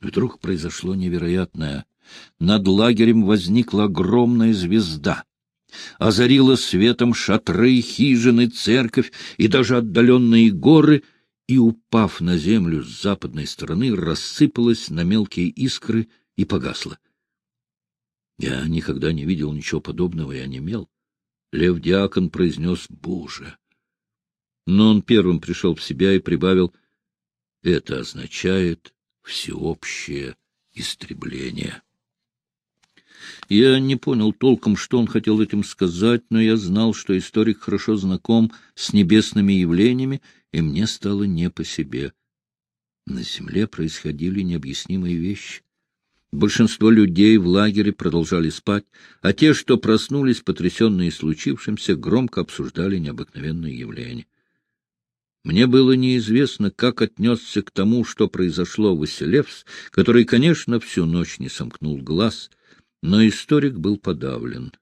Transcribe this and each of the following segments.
Вдруг произошло невероятное. Над лагерем возникла огромная звезда. Озарила светом шатры, хижины, церковь и даже отдаленные горы, и, упав на землю с западной стороны, рассыпалась на мелкие искры и погасла. Я никогда не видел ничего подобного и онемел. Лев Диакон произнес «Боже!». Но он первым пришел в себя и прибавил «Это означает всеобщее истребление». Я не понял толком, что он хотел этим сказать, но я знал, что историк хорошо знаком с небесными явлениями, и мне стало не по себе. На земле происходили необъяснимые вещи. Большинство людей в лагере продолжали спать, а те, что проснулись, потрясенные случившимся, громко обсуждали необыкновенные явления. Мне было неизвестно, как отнесся к тому, что произошло Василевс, который, конечно, всю ночь не сомкнул глаз, но историк был подавлен.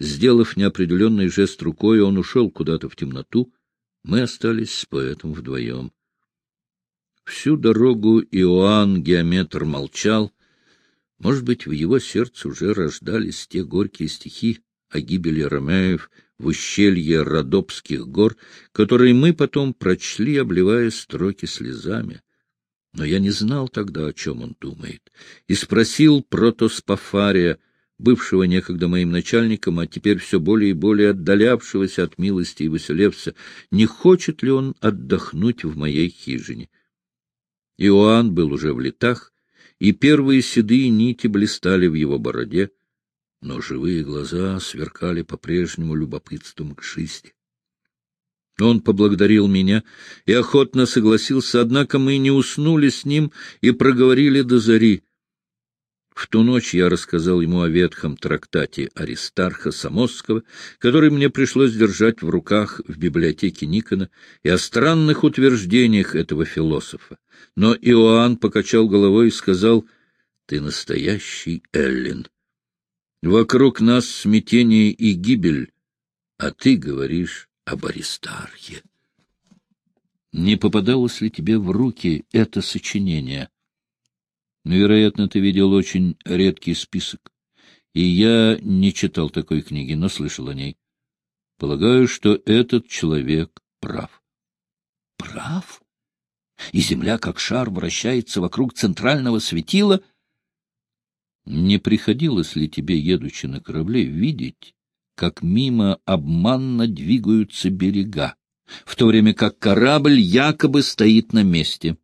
Сделав неопределенный жест рукой, он ушел куда-то в темноту. Мы остались с поэтом вдвоем. Всю дорогу Иоанн, геометр, молчал. Может быть, в его сердце уже рождались те горькие стихи о гибели Ромеев в ущелье Родопских гор, которые мы потом прочли, обливая строки слезами. Но я не знал тогда, о чем он думает, и спросил протоспофария, бывшего некогда моим начальником, а теперь все более и более отдалявшегося от милости и Василевса, не хочет ли он отдохнуть в моей хижине. Иоанн был уже в летах, и первые седые нити блистали в его бороде, но живые глаза сверкали по-прежнему любопытством к жизни. Он поблагодарил меня и охотно согласился, однако мы не уснули с ним и проговорили до зари. В ту ночь я рассказал ему о ветхом трактате Аристарха Самосского, который мне пришлось держать в руках в библиотеке Никона, и о странных утверждениях этого философа. Но Иоанн покачал головой и сказал, — Ты настоящий Эллин. Вокруг нас смятение и гибель, а ты говоришь об Аристархе. Не попадалось ли тебе в руки это сочинение? Ну, вероятно, ты видел очень редкий список. И я не читал такой книги, но слышал о ней. Полагаю, что этот человек прав. Прав? И Земля, как шар, вращается вокруг центрального светила? Не приходилось ли тебе, едучи на корабле, видеть, как мимо обманно двигаются берега, в то время как корабль якобы стоит на месте.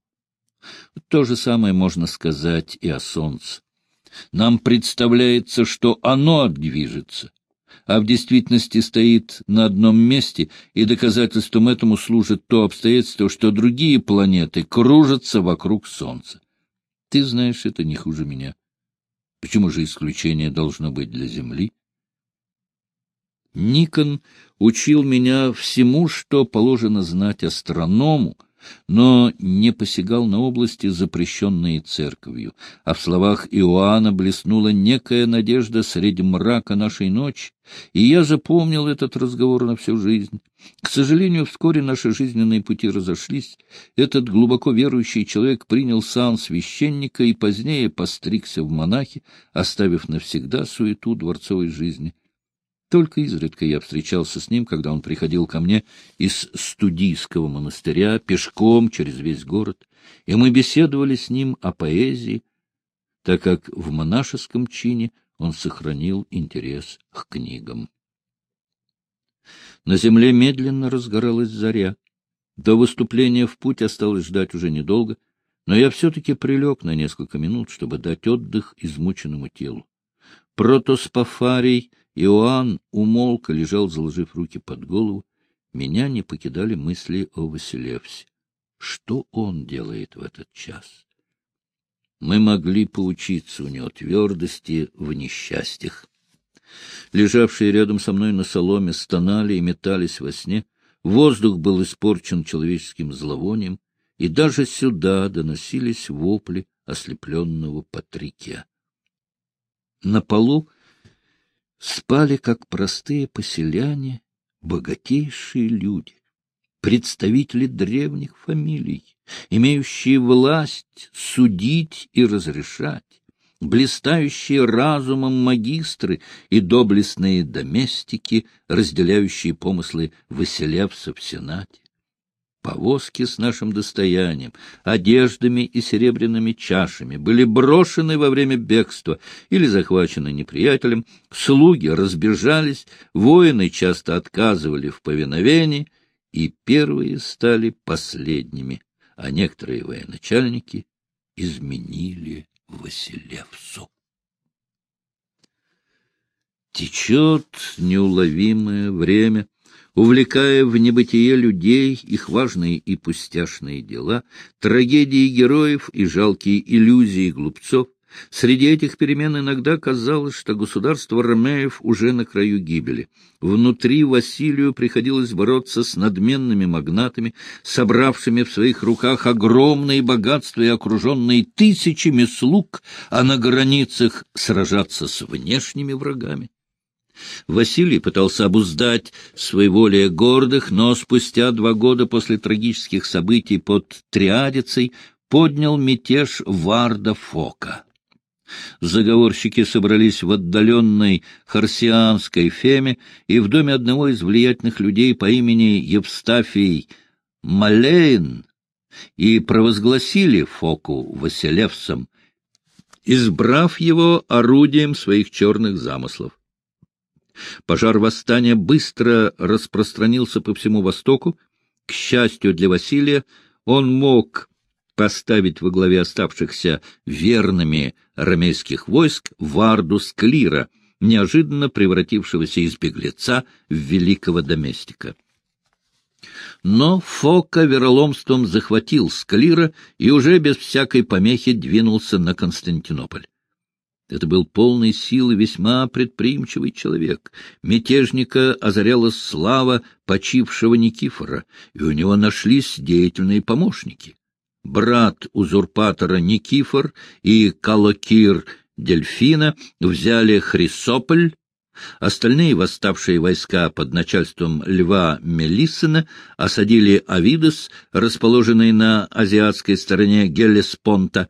То же самое можно сказать и о Солнце. Нам представляется, что оно движется, а в действительности стоит на одном месте, и доказательством этому служит то обстоятельство, что другие планеты кружатся вокруг Солнца. Ты знаешь это не хуже меня. Почему же исключение должно быть для Земли? Никон учил меня всему, что положено знать астроному, но не посягал на области, запрещенные церковью, а в словах Иоанна блеснула некая надежда среди мрака нашей ночи, и я запомнил этот разговор на всю жизнь. К сожалению, вскоре наши жизненные пути разошлись. Этот глубоко верующий человек принял сан священника и позднее постригся в монахи, оставив навсегда суету дворцовой жизни. Только изредка я встречался с ним, когда он приходил ко мне из студийского монастыря пешком через весь город, и мы беседовали с ним о поэзии, так как в монашеском чине он сохранил интерес к книгам. На земле медленно разгоралась заря. До выступления в путь осталось ждать уже недолго, но я все-таки прилег на несколько минут, чтобы дать отдых измученному телу. Протоспофарий Иоанн умолк лежал, заложив руки под голову. Меня не покидали мысли о Василевсе. Что он делает в этот час? Мы могли поучиться у него твердости в несчастьях. Лежавшие рядом со мной на соломе стонали и метались во сне. Воздух был испорчен человеческим зловонием, и даже сюда доносились вопли ослепленного Патрике. На полу спали, как простые поселяне, богатейшие люди, представители древних фамилий, имеющие власть судить и разрешать, блистающие разумом магистры и доблестные доместики, разделяющие помыслы Василевса в Сенате. Повозки с нашим достоянием, одеждами и серебряными чашами были брошены во время бегства или захвачены неприятелем, слуги разбежались, воины часто отказывали в повиновении, и первые стали последними, а некоторые военачальники изменили Василевсу. Течет неуловимое время, увлекая в небытие людей, их важные и пустяшные дела, трагедии героев и жалкие иллюзии глупцов, Среди этих перемен иногда казалось, что государство Ромеев уже на краю гибели. Внутри Василию приходилось бороться с надменными магнатами, собравшими в своих руках огромные богатства и окруженные тысячами слуг, а на границах сражаться с внешними врагами. Василий пытался обуздать своеволие гордых, но спустя два года после трагических событий под Триадицей поднял мятеж Варда Фока. Заговорщики собрались в отдаленной харсианской феме и в доме одного из влиятельных людей по имени Евстафий Малейн и провозгласили Фоку Василевсом, избрав его орудием своих черных замыслов. Пожар восстания быстро распространился по всему Востоку. К счастью для Василия, он мог поставить во главе оставшихся верными ромейских войск Варду Склира, неожиданно превратившегося из беглеца в великого доместика. Но Фока вероломством захватил Склира и уже без всякой помехи двинулся на Константинополь. Это был полный силы весьма предприимчивый человек. Мятежника озаряла слава почившего Никифора, и у него нашлись деятельные помощники брат узурпатора Никифор и Калокир Дельфина взяли Хрисополь, остальные восставшие войска под начальством Льва Мелиссена осадили Авидос, расположенный на азиатской стороне Гелеспонта.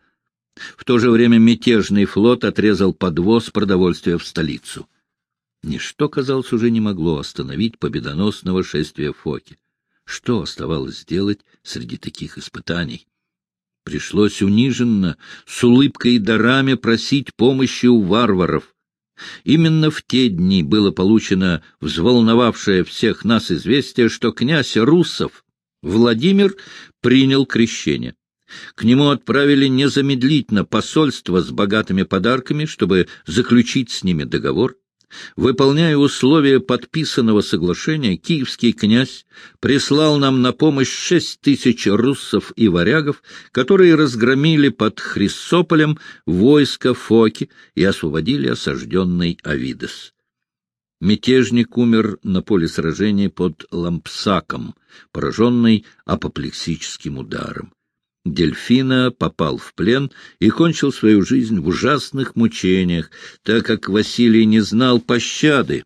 В то же время мятежный флот отрезал подвоз продовольствия в столицу. Ничто, казалось, уже не могло остановить победоносного шествия Фоки. Что оставалось сделать среди таких испытаний? Пришлось униженно, с улыбкой и дарами просить помощи у варваров. Именно в те дни было получено взволновавшее всех нас известие, что князь Русов Владимир принял крещение. К нему отправили незамедлительно посольство с богатыми подарками, чтобы заключить с ними договор. Выполняя условия подписанного соглашения, киевский князь прислал нам на помощь шесть тысяч руссов и варягов, которые разгромили под Хрисополем войско Фоки и освободили осажденный Авидес. Мятежник умер на поле сражения под Лампсаком, пораженный апоплексическим ударом. Дельфина попал в плен и кончил свою жизнь в ужасных мучениях, так как Василий не знал пощады,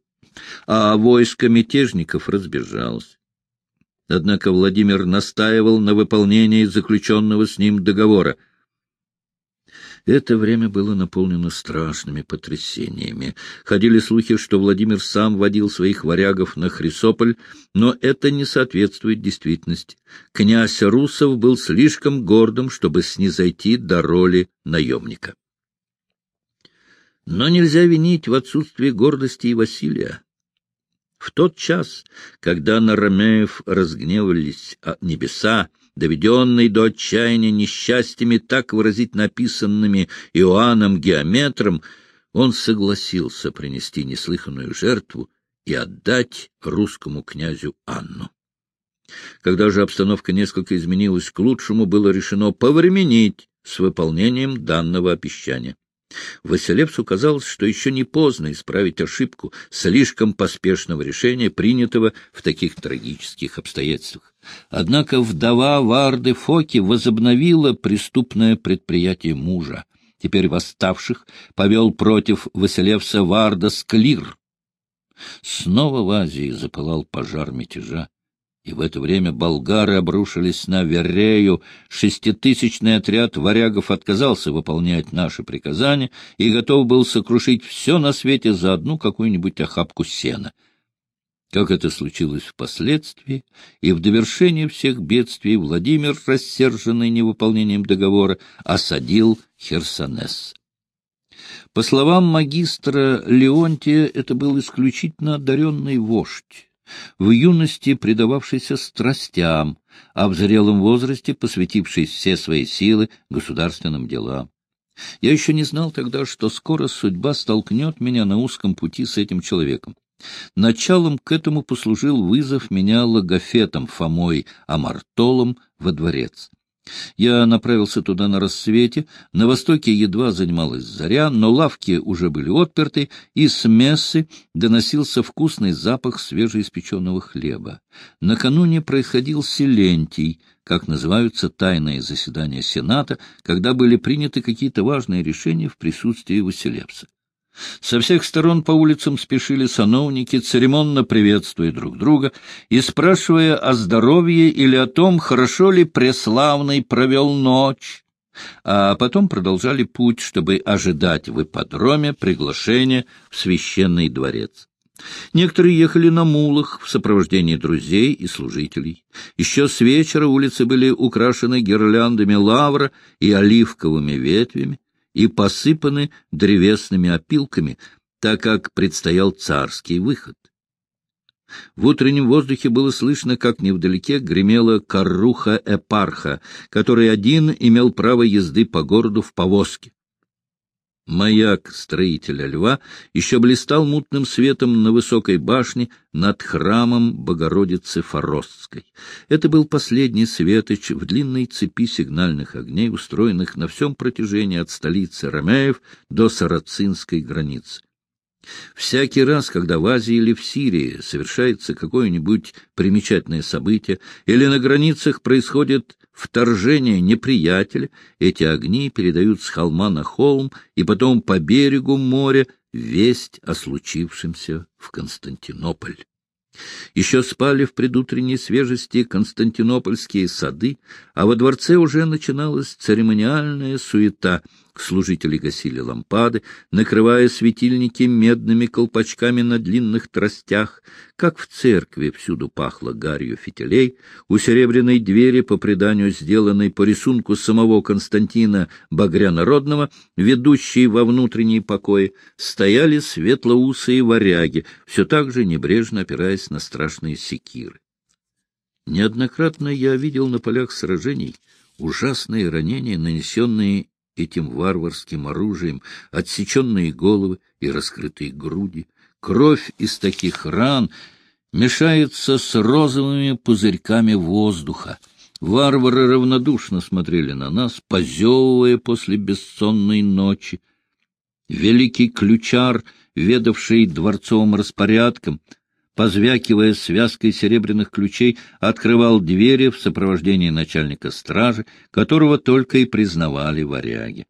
а войско мятежников разбежалось. Однако Владимир настаивал на выполнении заключенного с ним договора — это время было наполнено страшными потрясениями. Ходили слухи, что Владимир сам водил своих варягов на Хрисополь, но это не соответствует действительности. Князь Русов был слишком гордым, чтобы снизойти до роли наемника. Но нельзя винить в отсутствии гордости и Василия. В тот час, когда на Ромеев разгневались небеса, доведенный до отчаяния несчастьями, так выразить написанными Иоанном Геометром, он согласился принести неслыханную жертву и отдать русскому князю Анну. Когда же обстановка несколько изменилась к лучшему, было решено повременить с выполнением данного обещания. Василевсу казалось, что еще не поздно исправить ошибку слишком поспешного решения, принятого в таких трагических обстоятельствах. Однако вдова Варды Фоки возобновила преступное предприятие мужа. Теперь восставших повел против Василевса Варда Склир. Снова в Азии запылал пожар мятежа. И в это время болгары обрушились на Верею. Шеститысячный отряд варягов отказался выполнять наши приказания и готов был сокрушить все на свете за одну какую-нибудь охапку сена. Как это случилось впоследствии, и в довершение всех бедствий Владимир, рассерженный невыполнением договора, осадил Херсонес. По словам магистра Леонтия, это был исключительно одаренный вождь, в юности предававшийся страстям, а в зрелом возрасте посвятивший все свои силы государственным делам. Я еще не знал тогда, что скоро судьба столкнет меня на узком пути с этим человеком. Началом к этому послужил вызов меня логофетом Фомой Амартолом во дворец. Я направился туда на рассвете, на востоке едва занималась заря, но лавки уже были отперты, и с мессы доносился вкусный запах свежеиспеченного хлеба. Накануне происходил селентий, как называются тайные заседания Сената, когда были приняты какие-то важные решения в присутствии Василевса. Со всех сторон по улицам спешили сановники, церемонно приветствуя друг друга и спрашивая о здоровье или о том, хорошо ли Преславный провел ночь, а потом продолжали путь, чтобы ожидать в ипподроме приглашения в священный дворец. Некоторые ехали на мулах в сопровождении друзей и служителей. Еще с вечера улицы были украшены гирляндами лавра и оливковыми ветвями и посыпаны древесными опилками, так как предстоял царский выход. В утреннем воздухе было слышно, как невдалеке гремела карруха Эпарха, который один имел право езды по городу в повозке. Маяк строителя льва еще блистал мутным светом на высокой башне над храмом Богородицы Форостской. Это был последний светоч в длинной цепи сигнальных огней, устроенных на всем протяжении от столицы Ромеев до сарацинской границы. Всякий раз, когда в Азии или в Сирии совершается какое-нибудь примечательное событие, или на границах происходит вторжение неприятеля, эти огни передают с холма на холм и потом по берегу моря весть о случившемся в Константинополь. Еще спали в предутренней свежести константинопольские сады, а во дворце уже начиналась церемониальная суета — Служители гасили лампады, накрывая светильники медными колпачками на длинных тростях. Как в церкви всюду пахло гарью фитилей, у серебряной двери, по преданию сделанной по рисунку самого Константина Багрянародного, ведущей во внутренние покои, стояли светлоусые варяги, все так же небрежно опираясь на страшные секиры. Неоднократно я видел на полях сражений ужасные ранения, нанесенные этим варварским оружием, отсеченные головы и раскрытые груди. Кровь из таких ран мешается с розовыми пузырьками воздуха. Варвары равнодушно смотрели на нас, позевывая после бессонной ночи. Великий ключар, ведавший дворцовым распорядком, позвякивая связкой серебряных ключей, открывал двери в сопровождении начальника стражи, которого только и признавали варяги.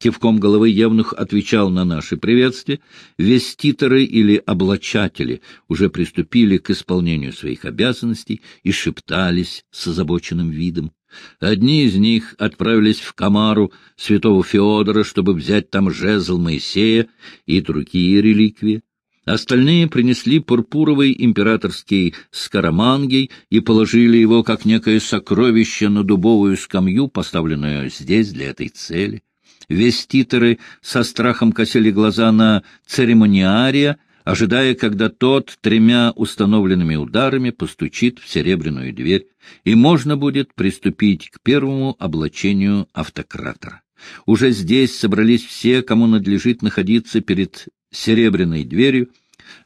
Кивком головы Евнух отвечал на наши приветствия. Веститоры или облачатели уже приступили к исполнению своих обязанностей и шептались с озабоченным видом. Одни из них отправились в Камару святого Феодора, чтобы взять там жезл Моисея и другие реликвии. Остальные принесли пурпуровый императорский скоромангий и положили его, как некое сокровище, на дубовую скамью, поставленную здесь для этой цели. Веститоры со страхом косили глаза на церемониария, ожидая, когда тот тремя установленными ударами постучит в серебряную дверь, и можно будет приступить к первому облачению автократора. Уже здесь собрались все, кому надлежит находиться перед серебряной дверью,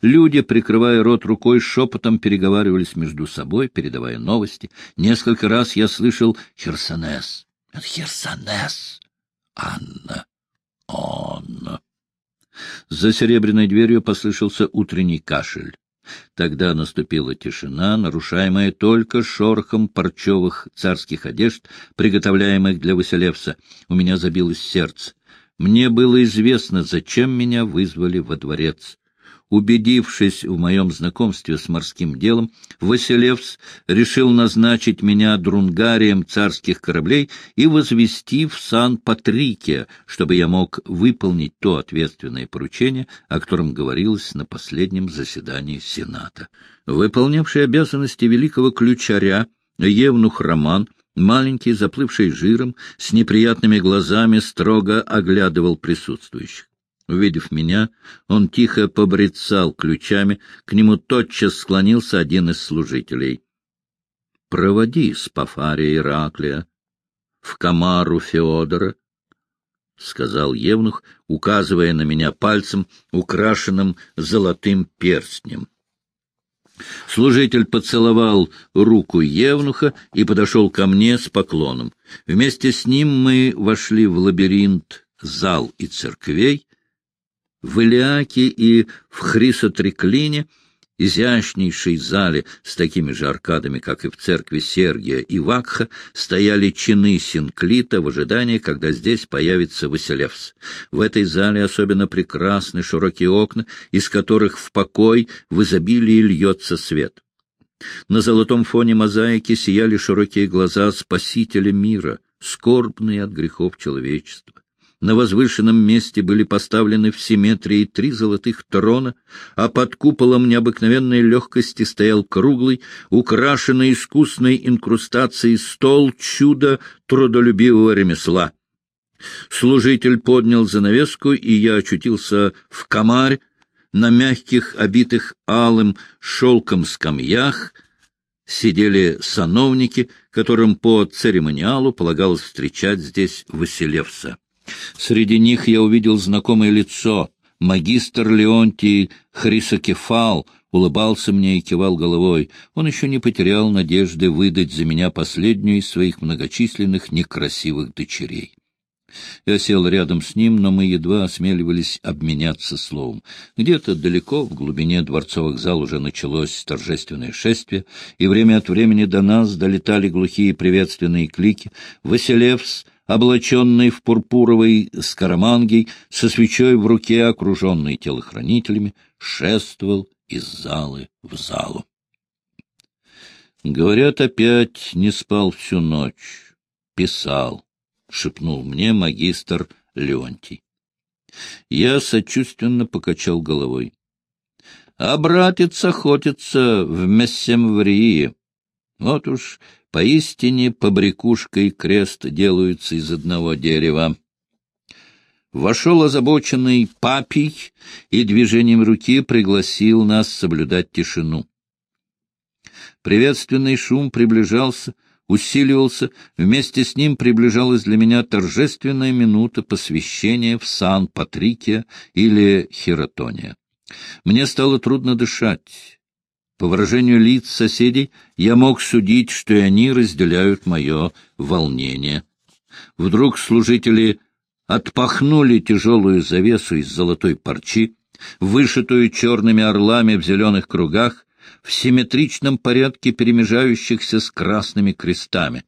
Люди, прикрывая рот рукой, шепотом переговаривались между собой, передавая новости. Несколько раз я слышал «Херсонес». «Херсонес». «Анна». «Анна». За серебряной дверью послышался утренний кашель. Тогда наступила тишина, нарушаемая только шорохом парчевых царских одежд, приготовляемых для Василевса. У меня забилось сердце. Мне было известно, зачем меня вызвали во дворец. Убедившись в моем знакомстве с морским делом, Василевс решил назначить меня друнгарием царских кораблей и возвести в Сан-Патрике, чтобы я мог выполнить то ответственное поручение, о котором говорилось на последнем заседании Сената. Выполнявший обязанности великого ключаря, Евнух Роман, маленький, заплывший жиром, с неприятными глазами, строго оглядывал присутствующих. Увидев меня, он тихо побрецал ключами, к нему тотчас склонился один из служителей. — Проводи Спафария Ираклия в комару Феодора, — сказал Евнух, указывая на меня пальцем, украшенным золотым перстнем. Служитель поцеловал руку Евнуха и подошел ко мне с поклоном. Вместе с ним мы вошли в лабиринт зал и церквей, в Илиаке и в Хрисотреклине, изящнейшей зале с такими же аркадами, как и в церкви Сергия и Вакха, стояли чины Синклита в ожидании, когда здесь появится Василевс. В этой зале особенно прекрасны широкие окна, из которых в покой в изобилии льется свет. На золотом фоне мозаики сияли широкие глаза Спасителя мира, скорбные от грехов человечества. На возвышенном месте были поставлены в симметрии три золотых трона, а под куполом необыкновенной легкости стоял круглый, украшенный искусной инкрустацией стол чуда трудолюбивого ремесла. Служитель поднял занавеску, и я очутился в комарь, на мягких, обитых алым шелком скамьях, сидели сановники, которым по церемониалу полагалось встречать здесь Василевса. Среди них я увидел знакомое лицо. Магистр Леонтий Хрисокефал улыбался мне и кивал головой. Он еще не потерял надежды выдать за меня последнюю из своих многочисленных некрасивых дочерей. Я сел рядом с ним, но мы едва осмеливались обменяться словом. Где-то далеко, в глубине дворцовых зал, уже началось торжественное шествие, и время от времени до нас долетали глухие приветственные клики. Василевс облаченный в пурпуровый скоромангий, со свечой в руке, окруженный телохранителями, шествовал из залы в залу. Говорят, опять не спал всю ночь. Писал, — шепнул мне магистр Леонтий. Я сочувственно покачал головой. А братец охотится в Мессемврии. Вот уж Поистине побрякушка и крест делаются из одного дерева. Вошел озабоченный папий и движением руки пригласил нас соблюдать тишину. Приветственный шум приближался, усиливался, вместе с ним приближалась для меня торжественная минута посвящения в сан Патрикия или Хиротония. Мне стало трудно дышать. По выражению лиц соседей я мог судить, что и они разделяют мое волнение. Вдруг служители отпахнули тяжелую завесу из золотой парчи, вышитую черными орлами в зеленых кругах, в симметричном порядке перемежающихся с красными крестами.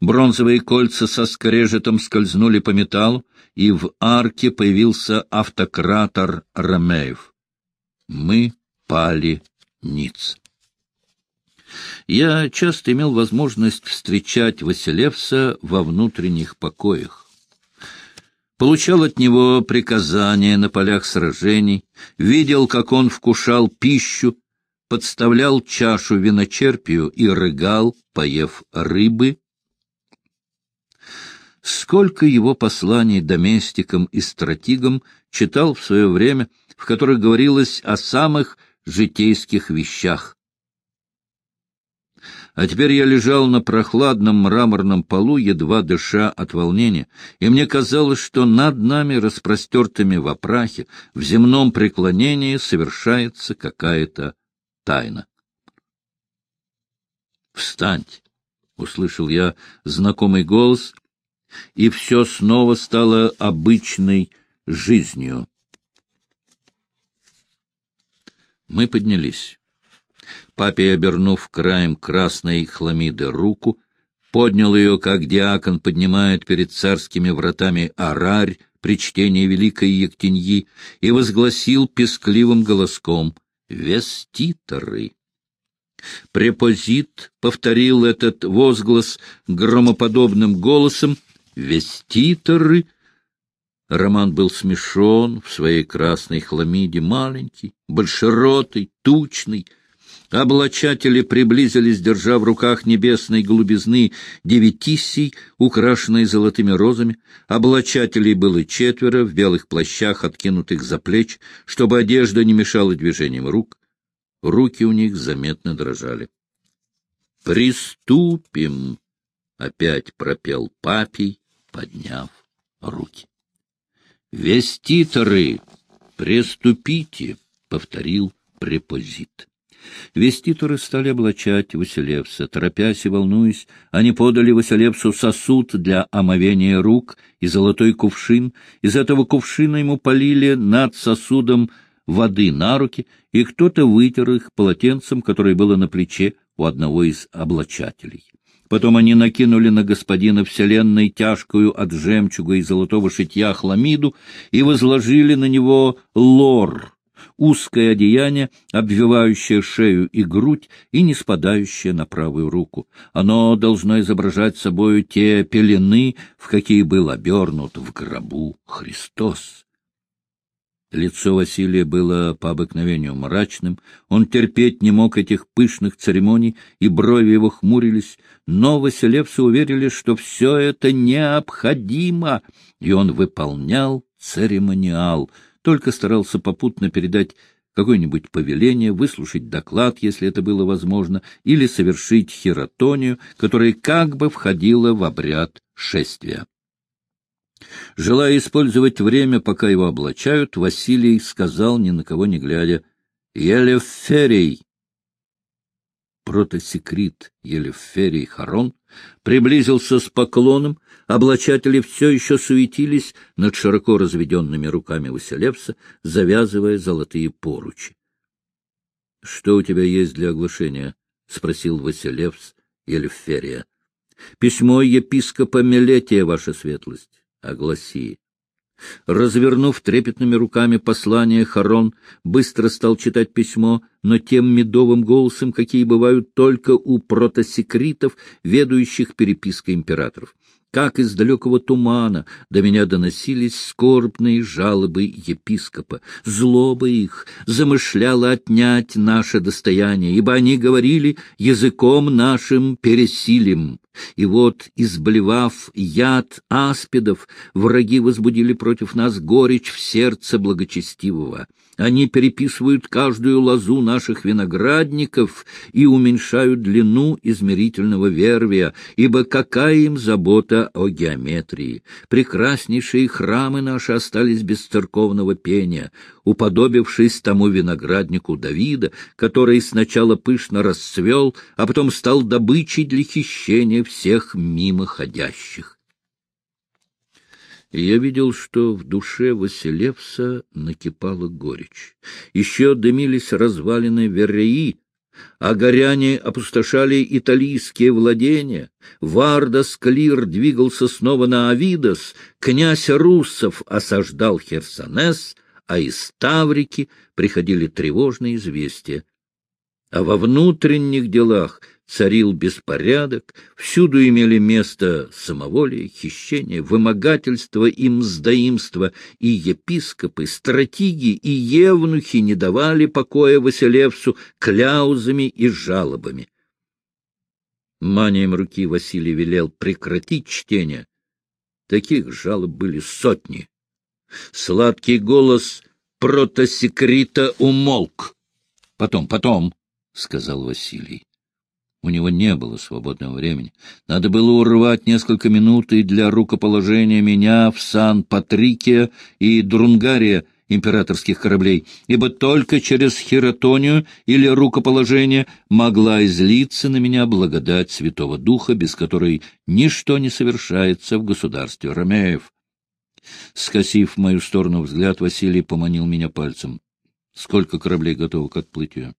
Бронзовые кольца со скрежетом скользнули по металлу, и в арке появился автократор Ромеев. Мы пали Ниц. Я часто имел возможность встречать Василевса во внутренних покоях. Получал от него приказания на полях сражений, видел, как он вкушал пищу, подставлял чашу виночерпию и рыгал, поев рыбы. Сколько его посланий доместикам и стратигам читал в свое время, в которых говорилось о самых житейских вещах. А теперь я лежал на прохладном мраморном полу, едва дыша от волнения, и мне казалось, что над нами, распростертыми в опрахе, в земном преклонении совершается какая-то тайна. «Встаньте!» — услышал я знакомый голос, и все снова стало обычной жизнью. Мы поднялись. Папе, обернув краем красной хламиды руку, поднял ее, как диакон поднимает перед царскими вратами арарь при чтении Великой Ектеньи и возгласил пескливым голоском «Веститоры». Препозит повторил этот возглас громоподобным голосом «Веститоры». Роман был смешон в своей красной хламиде, маленький, большеротый, тучный, Облачатели приблизились, держа в руках небесной голубизны девятисий, украшенные золотыми розами. Облачателей было четверо в белых плащах, откинутых за плеч, чтобы одежда не мешала движениям рук. Руки у них заметно дрожали. «Приступим!» — опять пропел папий, подняв руки. «Веститоры, приступите!» — повторил препозит. Веститоры стали облачать Василевса. Торопясь и волнуясь, они подали Василевсу сосуд для омовения рук и золотой кувшин. Из этого кувшина ему полили над сосудом воды на руки, и кто-то вытер их полотенцем, которое было на плече у одного из облачателей. Потом они накинули на господина вселенной тяжкую от жемчуга и золотого шитья хламиду и возложили на него лор — узкое одеяние, обвивающее шею и грудь и не спадающее на правую руку. Оно должно изображать собою те пелены, в какие был обернут в гробу Христос. Лицо Василия было по обыкновению мрачным, он терпеть не мог этих пышных церемоний, и брови его хмурились, но Василевцы уверили, что все это необходимо, и он выполнял церемониал — только старался попутно передать какое-нибудь повеление, выслушать доклад, если это было возможно, или совершить хиротонию, которая как бы входила в обряд шествия. Желая использовать время, пока его облачают, Василий сказал, ни на кого не глядя, «Елеферий!» Протосекрит Елеферий Харон приблизился с поклоном, облачатели все еще суетились над широко разведенными руками Василевса, завязывая золотые поручи. — Что у тебя есть для оглашения? — спросил Василевс Елеферия. — Письмо епископа Мелетия, ваша светлость. Огласи. Развернув трепетными руками послание, Харон быстро стал читать письмо, но тем медовым голосом, какие бывают только у протосекритов, ведущих перепиской императоров как из далекого тумана до меня доносились скорбные жалобы епископа. Злоба их замышляла отнять наше достояние, ибо они говорили языком нашим пересилим. И вот, изблевав яд аспидов, враги возбудили против нас горечь в сердце благочестивого. Они переписывают каждую лозу наших виноградников и уменьшают длину измерительного вервия, ибо какая им забота о геометрии? Прекраснейшие храмы наши остались без церковного пения, уподобившись тому винограднику Давида, который сначала пышно расцвел, а потом стал добычей для хищения всех мимоходящих я видел, что в душе Василевса накипала горечь. Еще дымились развалины Вереи, а горяне опустошали италийские владения. Вардас Клир двигался снова на Авидос, князь Руссов осаждал Херсонес, а из Таврики приходили тревожные известия. А во внутренних делах — царил беспорядок, всюду имели место самоволие, хищение, вымогательство и мздоимство, и епископы, стратеги и евнухи не давали покоя Василевсу кляузами и жалобами. Манием руки Василий велел прекратить чтение. Таких жалоб были сотни. Сладкий голос протосекрита умолк. — Потом, потом, — сказал Василий. У него не было свободного времени. Надо было урвать несколько минут и для рукоположения меня в Сан-Патрике и Друнгария императорских кораблей, ибо только через хиротонию или рукоположение могла излиться на меня благодать Святого Духа, без которой ничто не совершается в государстве Ромеев. Скосив мою сторону взгляд, Василий поманил меня пальцем. — Сколько кораблей готово к отплытию?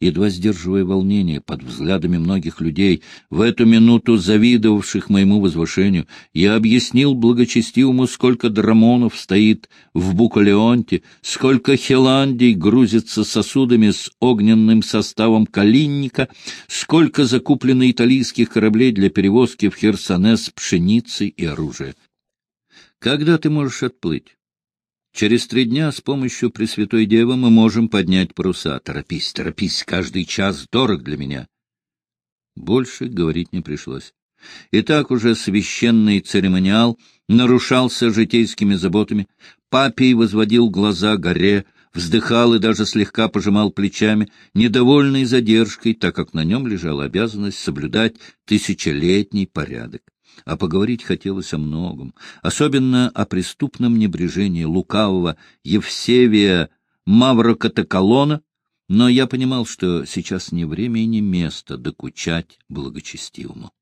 Едва сдерживая волнение под взглядами многих людей, в эту минуту завидовавших моему возвышению, я объяснил благочестивому, сколько драмонов стоит в Букалеонте, сколько хеландий грузится сосудами с огненным составом калинника, сколько закуплено итальянских кораблей для перевозки в Херсонес пшеницы и оружия. Когда ты можешь отплыть? Через три дня с помощью Пресвятой Девы мы можем поднять паруса. Торопись, торопись, каждый час дорог для меня. Больше говорить не пришлось. И так уже священный церемониал нарушался житейскими заботами. Папий возводил глаза горе, вздыхал и даже слегка пожимал плечами, недовольный задержкой, так как на нем лежала обязанность соблюдать тысячелетний порядок а поговорить хотелось о многом, особенно о преступном небрежении лукавого Евсевия Маврокатаколона, но я понимал, что сейчас не время и не место докучать благочестивому.